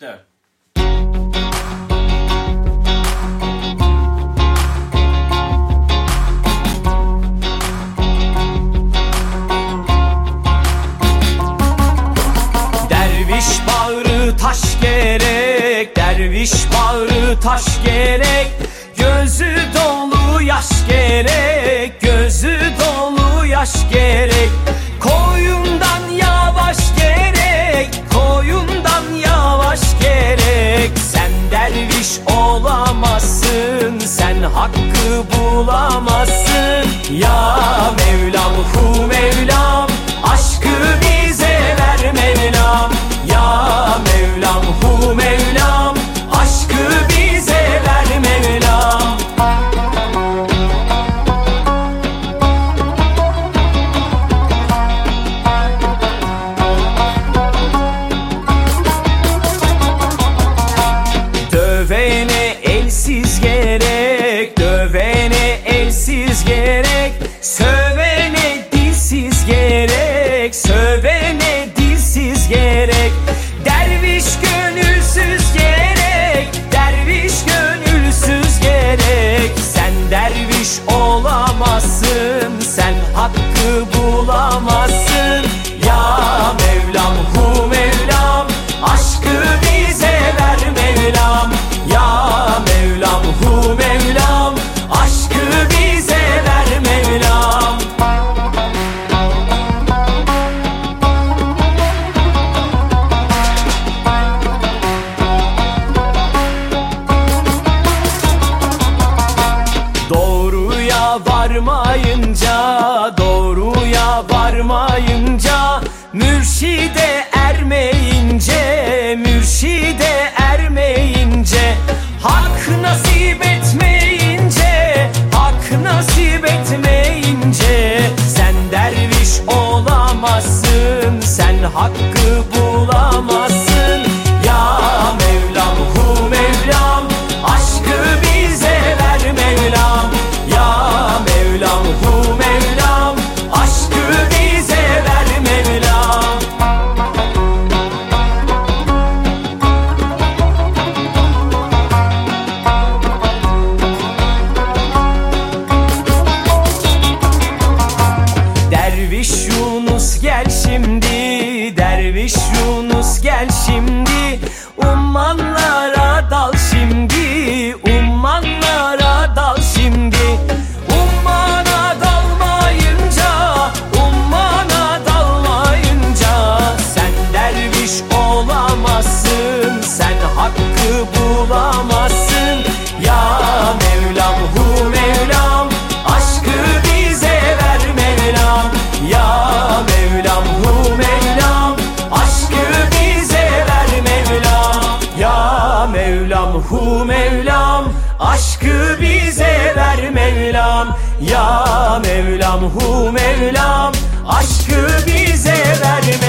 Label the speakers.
Speaker 1: der.
Speaker 2: Derviş bağrı taş gerek Derviş bağrı taş gerek Gözü hakkı bulamazsın. Ya Mevlam hu Mevlam Mürşide ermeyince Mürşide ermeyince Hak nasip etmeyince Hak nasip etmeyince Sen derviş olamazsın Sen hakkı bulamazsın. bize ver Mevlam. Ya Mevlam hu Mevlam Aşkı bize ver Mevlam.